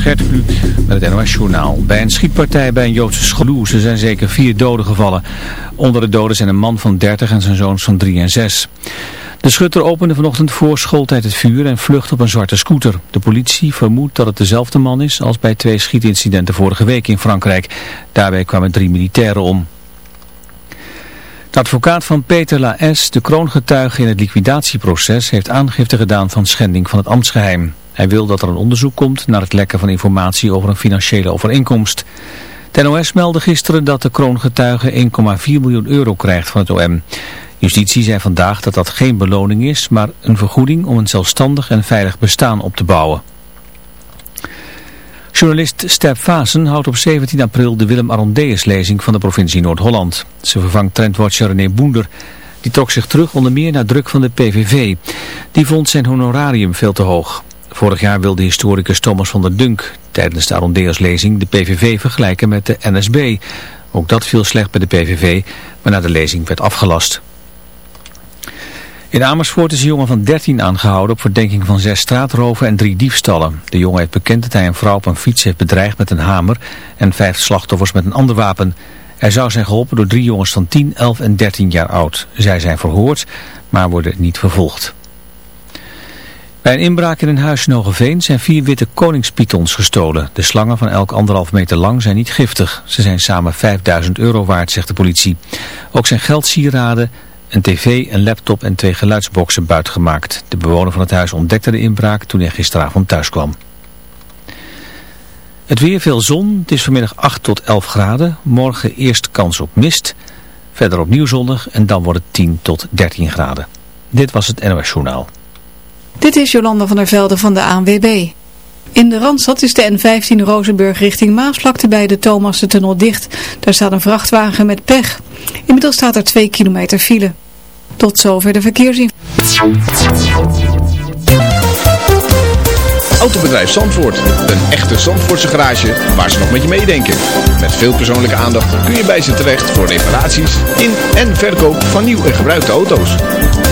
Gert Kluk met het NOS Journaal. Bij een schietpartij bij een Joodse school zijn zeker vier doden gevallen. Onder de doden zijn een man van 30 en zijn zoons van 3 en 6. De schutter opende vanochtend voor schooltijd het vuur en vlucht op een zwarte scooter. De politie vermoedt dat het dezelfde man is als bij twee schietincidenten vorige week in Frankrijk. Daarbij kwamen drie militairen om. De advocaat van Peter Laes, de kroongetuige in het liquidatieproces, heeft aangifte gedaan van schending van het ambtsgeheim. Hij wil dat er een onderzoek komt naar het lekken van informatie over een financiële overeenkomst. De NOS meldde gisteren dat de kroongetuige 1,4 miljoen euro krijgt van het OM. Justitie zei vandaag dat dat geen beloning is, maar een vergoeding om een zelfstandig en veilig bestaan op te bouwen. Journalist Step Vasen houdt op 17 april de Willem Arondeus lezing van de provincie Noord-Holland. Ze vervangt trendwatcher René Boender. Die trok zich terug onder meer naar druk van de PVV. Die vond zijn honorarium veel te hoog. Vorig jaar wilde historicus Thomas van der Dunk tijdens de Arondeus-lezing de PVV vergelijken met de NSB. Ook dat viel slecht bij de PVV, waarna de lezing werd afgelast. In Amersfoort is een jongen van 13 aangehouden op verdenking van zes straatroven en drie diefstallen. De jongen heeft bekend dat hij een vrouw op een fiets heeft bedreigd met een hamer en vijf slachtoffers met een ander wapen. Hij zou zijn geholpen door drie jongens van 10, 11 en 13 jaar oud. Zij zijn verhoord, maar worden niet vervolgd. Bij een inbraak in een huis in Hogeveen zijn vier witte koningspythons gestolen. De slangen van elk anderhalf meter lang zijn niet giftig. Ze zijn samen 5000 euro waard, zegt de politie. Ook zijn geldsieraden, een tv, een laptop en twee geluidsboxen buitgemaakt. De bewoner van het huis ontdekte de inbraak toen hij gisteravond thuis kwam. Het weer veel zon, het is vanmiddag 8 tot 11 graden. Morgen eerst kans op mist, verder opnieuw zonnig en dan wordt het 10 tot 13 graden. Dit was het NOS Journaal. Dit is Jolanda van der Velde van de ANWB. In de Randstad is de N15 Rozenburg richting Maasvlakte bij de Thomassen-tunnel dicht. Daar staat een vrachtwagen met pech. Inmiddels staat er 2 kilometer file. Tot zover de verkeersinformatie. Autobedrijf Zandvoort. Een echte Zandvoortse garage waar ze nog met je meedenken. Met veel persoonlijke aandacht kun je bij ze terecht voor reparaties in en verkoop van nieuw en gebruikte auto's.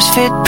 Fit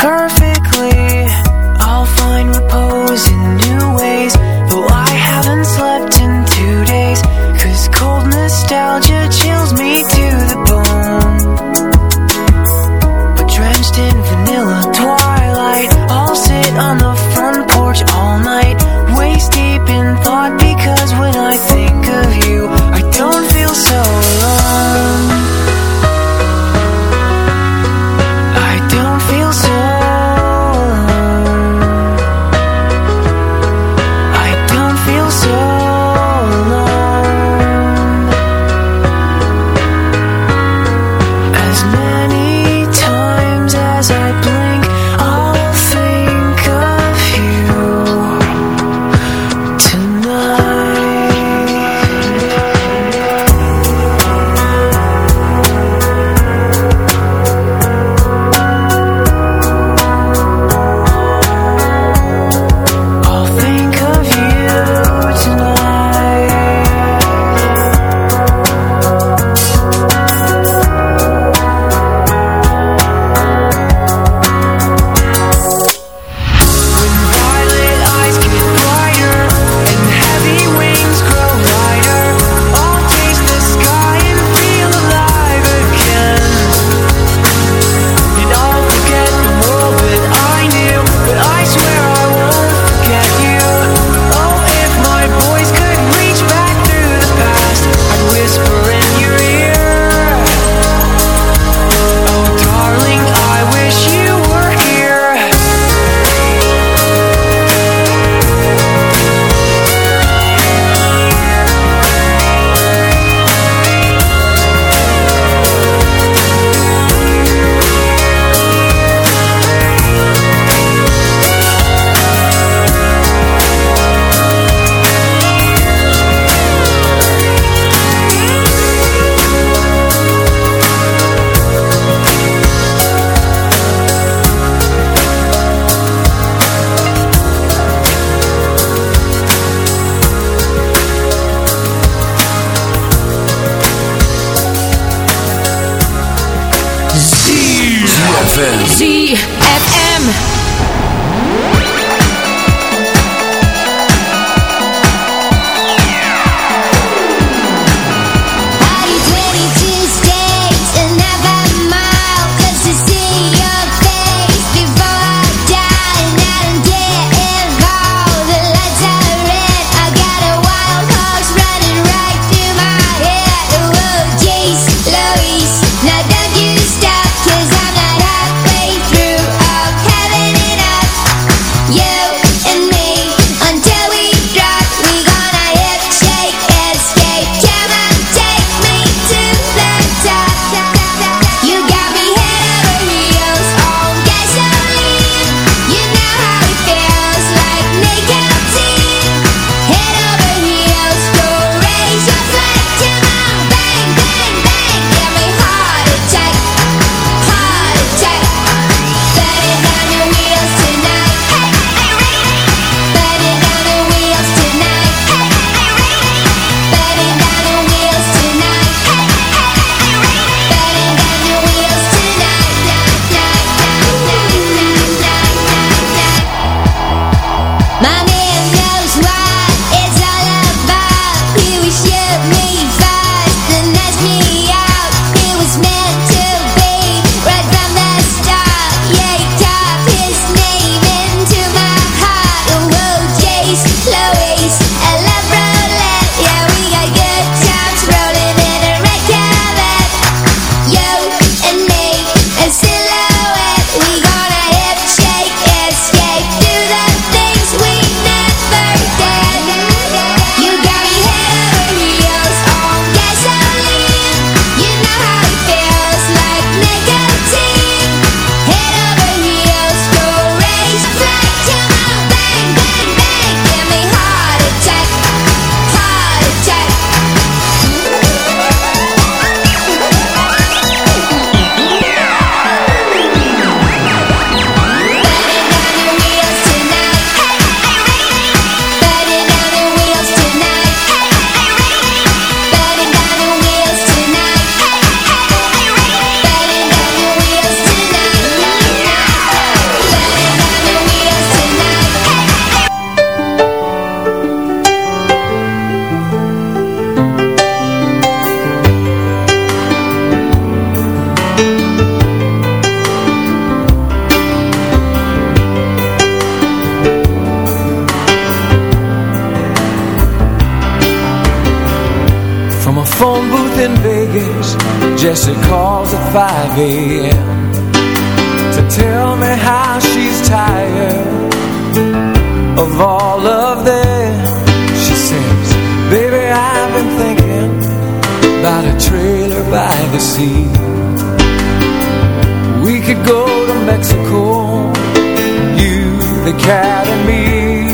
the academy.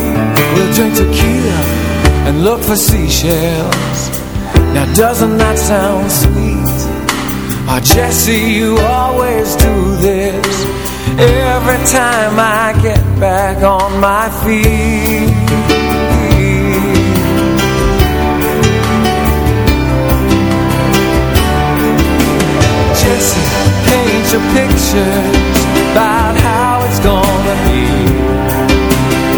We'll drink tequila and look for seashells Now doesn't that sound sweet? Oh Jesse, you always do this Every time I get back on my feet Jesse, paint your pictures by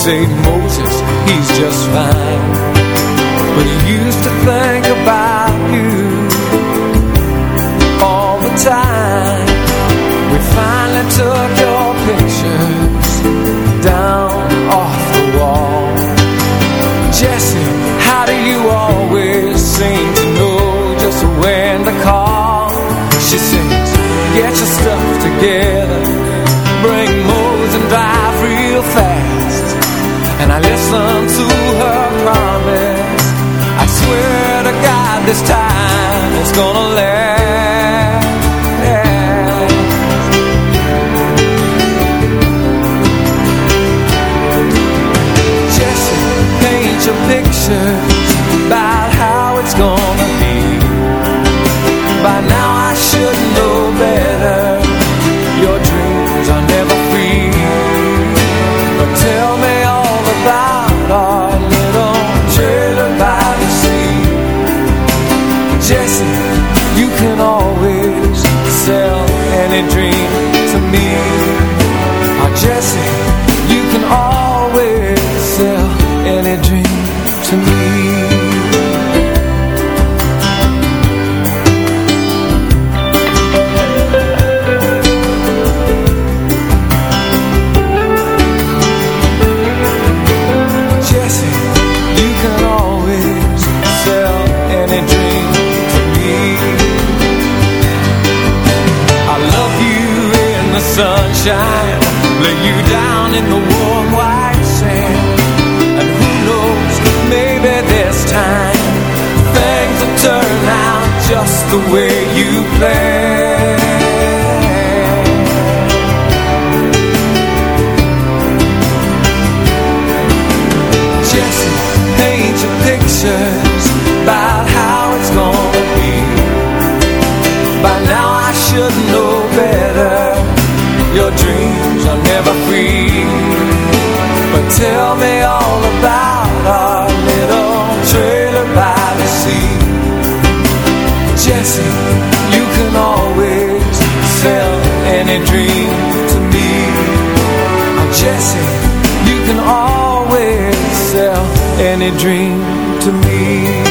say Moses, he's just fine. But he used to think this time it's gonna last. any dream to me.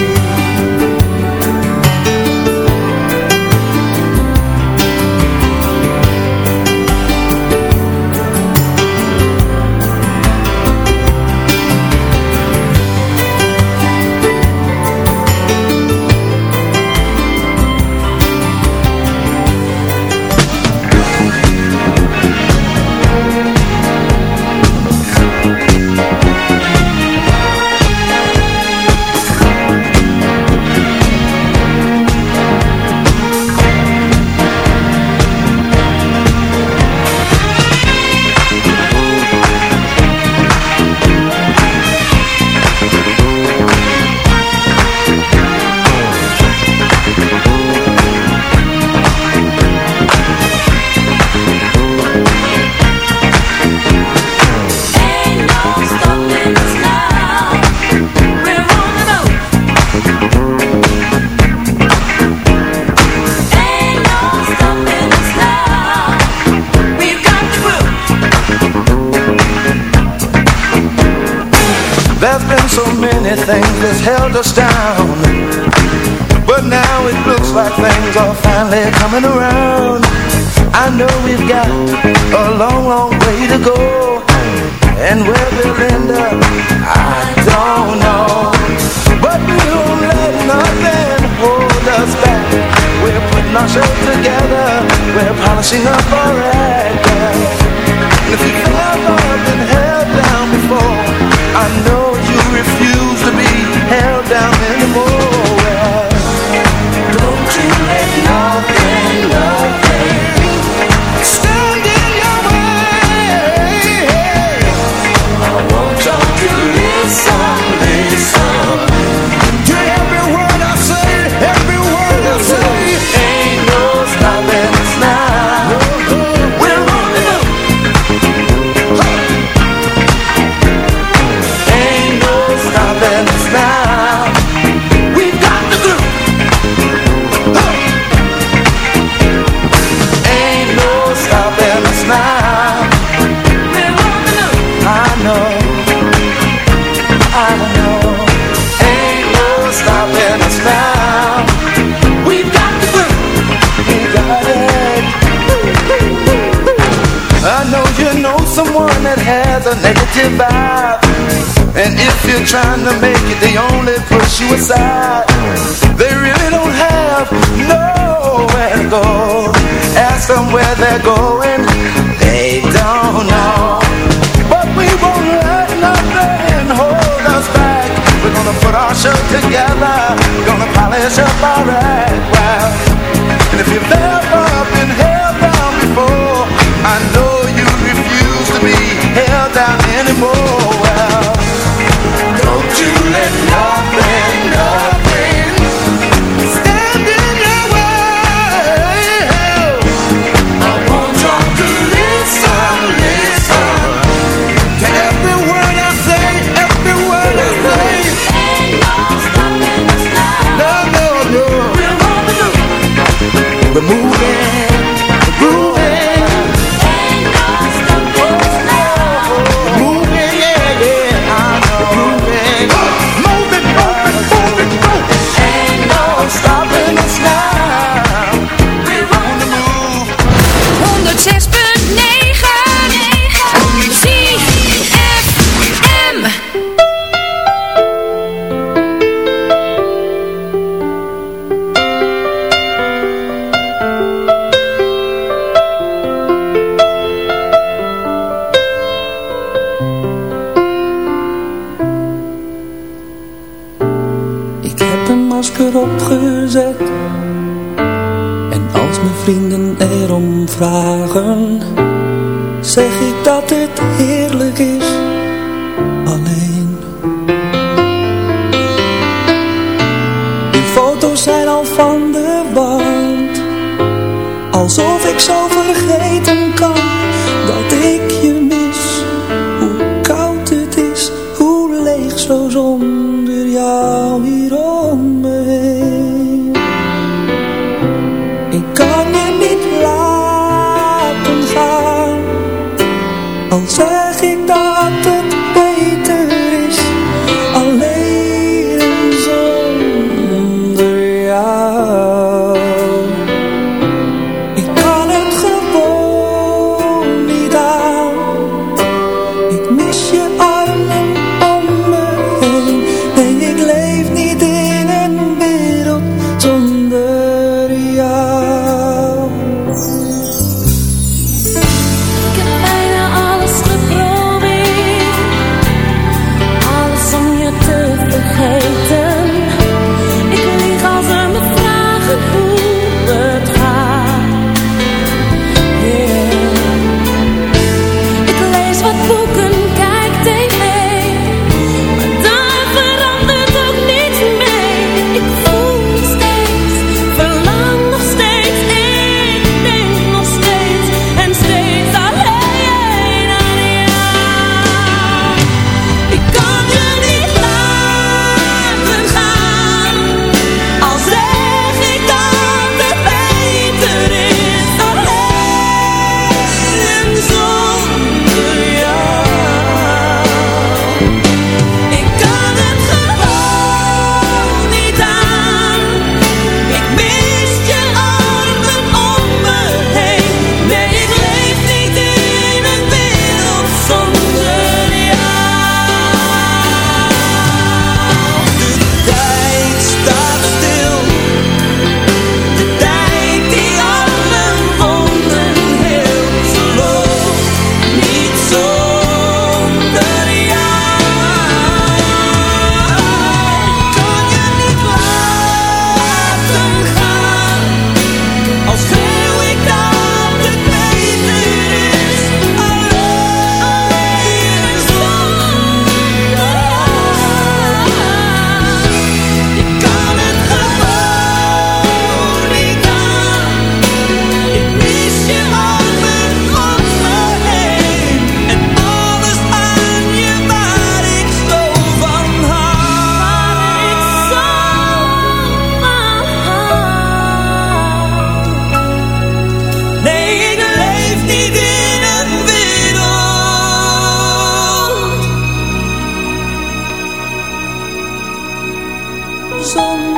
送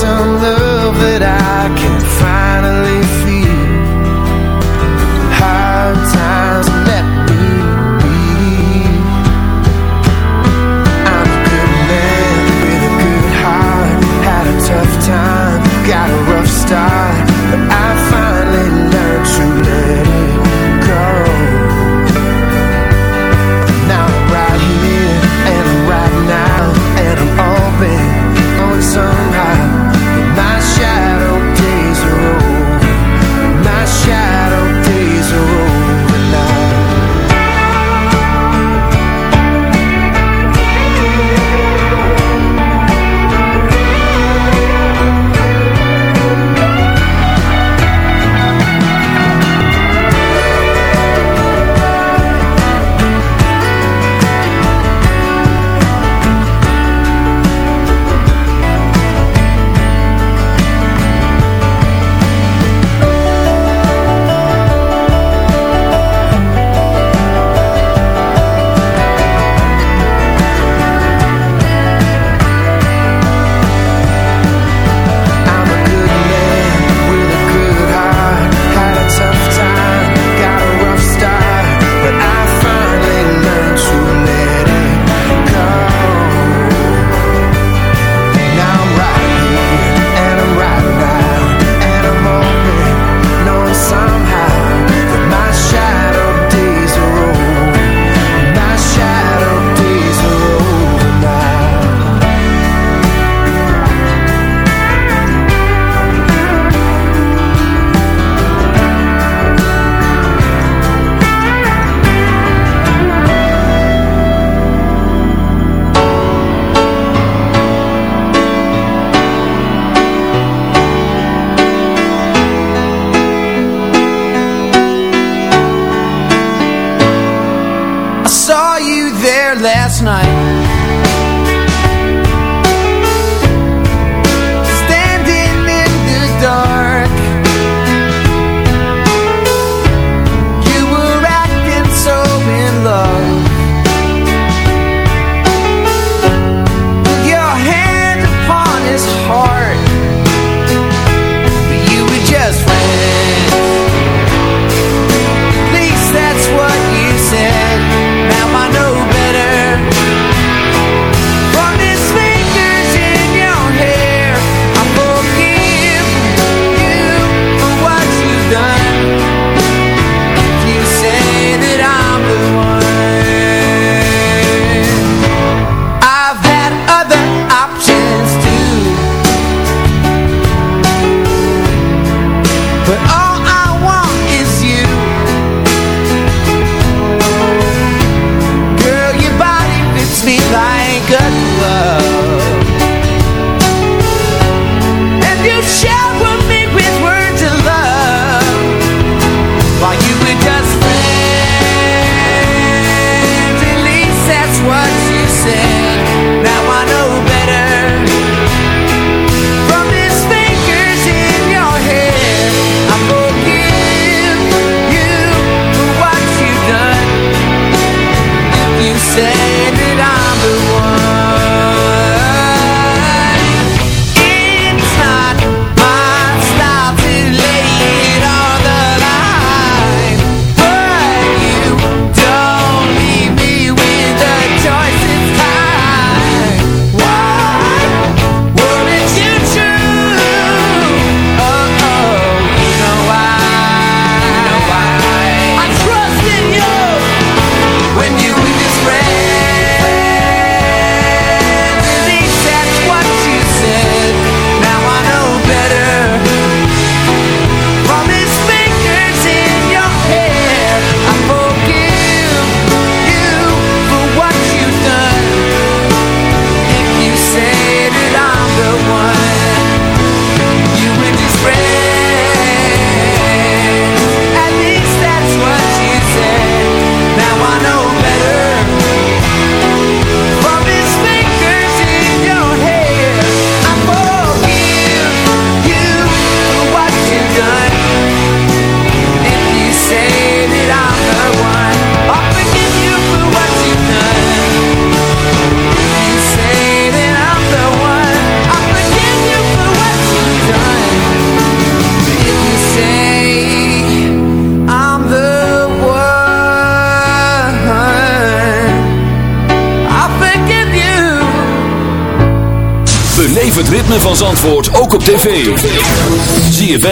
some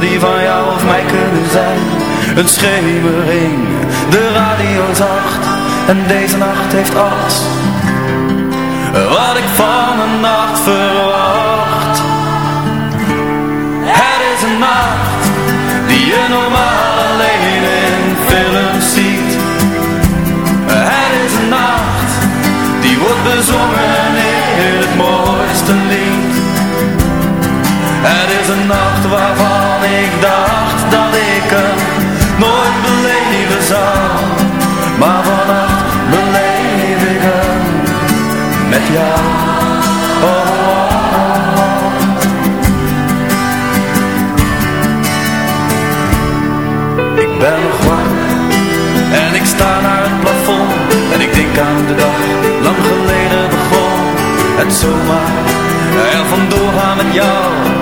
die van jou of mij kunnen zijn. Een schemering, de radio zacht. En deze nacht heeft alles Wat ik van een nacht verwacht. Het is een nacht die je normaal alleen in films ziet. Het is een nacht die wordt bezongen in het mooiste lied. Het is een nacht waarvan ik dacht dat ik hem nooit beleven zou. Maar vannacht beleef ik hem met jou. Oh, oh, oh. Ik ben nog wakker en ik sta naar het plafond. En ik denk aan de dag lang geleden begon. Het zomaar er vandoor aan met jou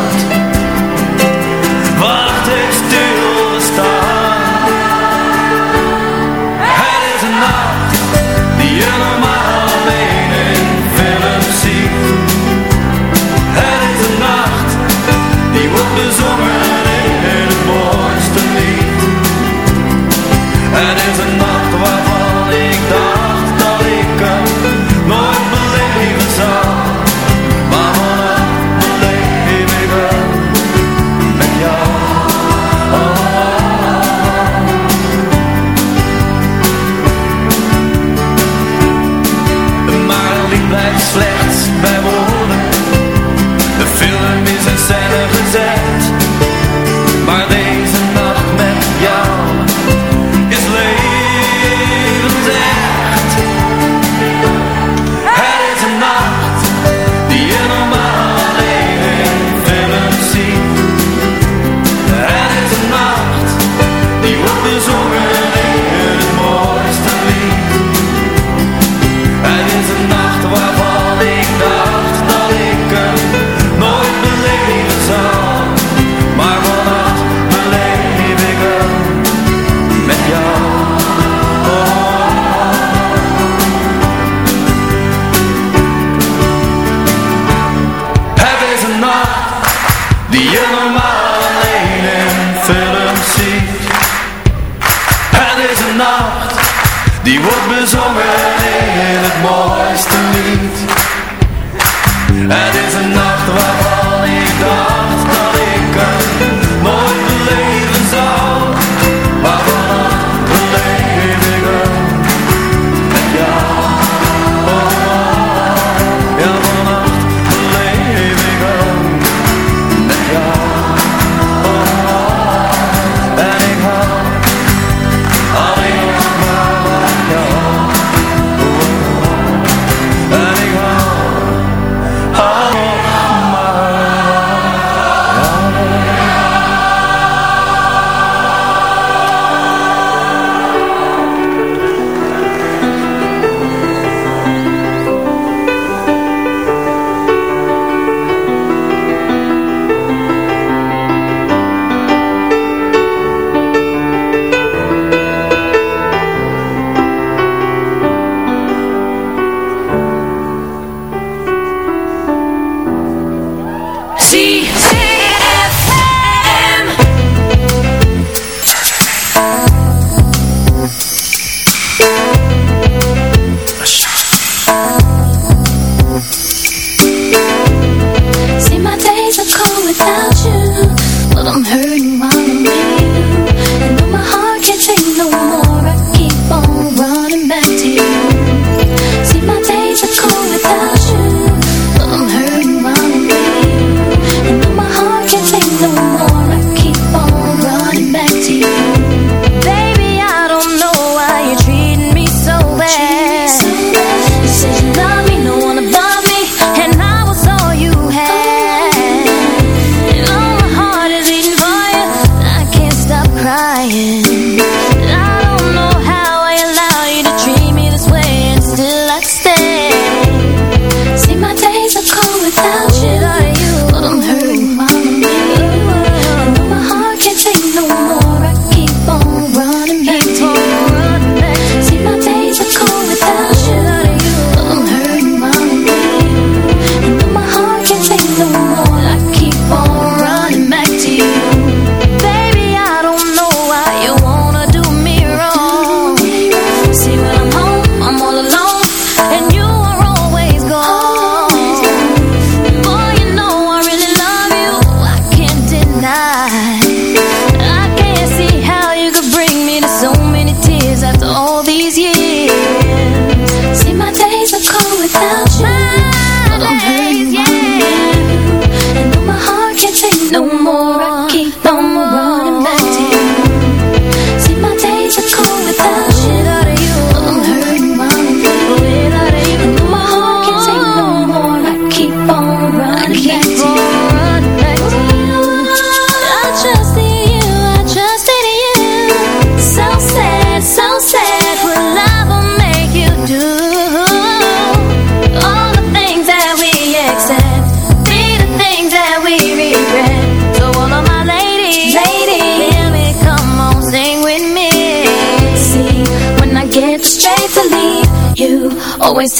De zomer in het mooiste licht. Het is een nacht waarvan ik dacht dat ik het nooit beleven zou. Maar wat leef ik wel met jou? De maan blijft slechts bij wonen. De film is een zijde gezet.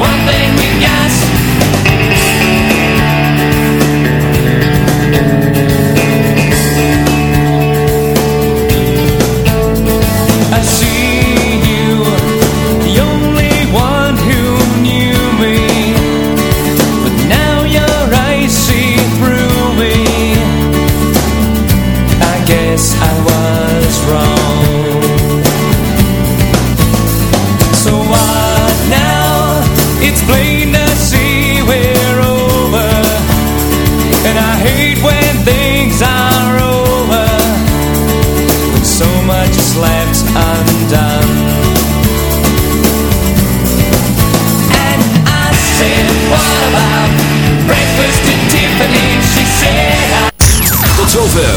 One thing you guess.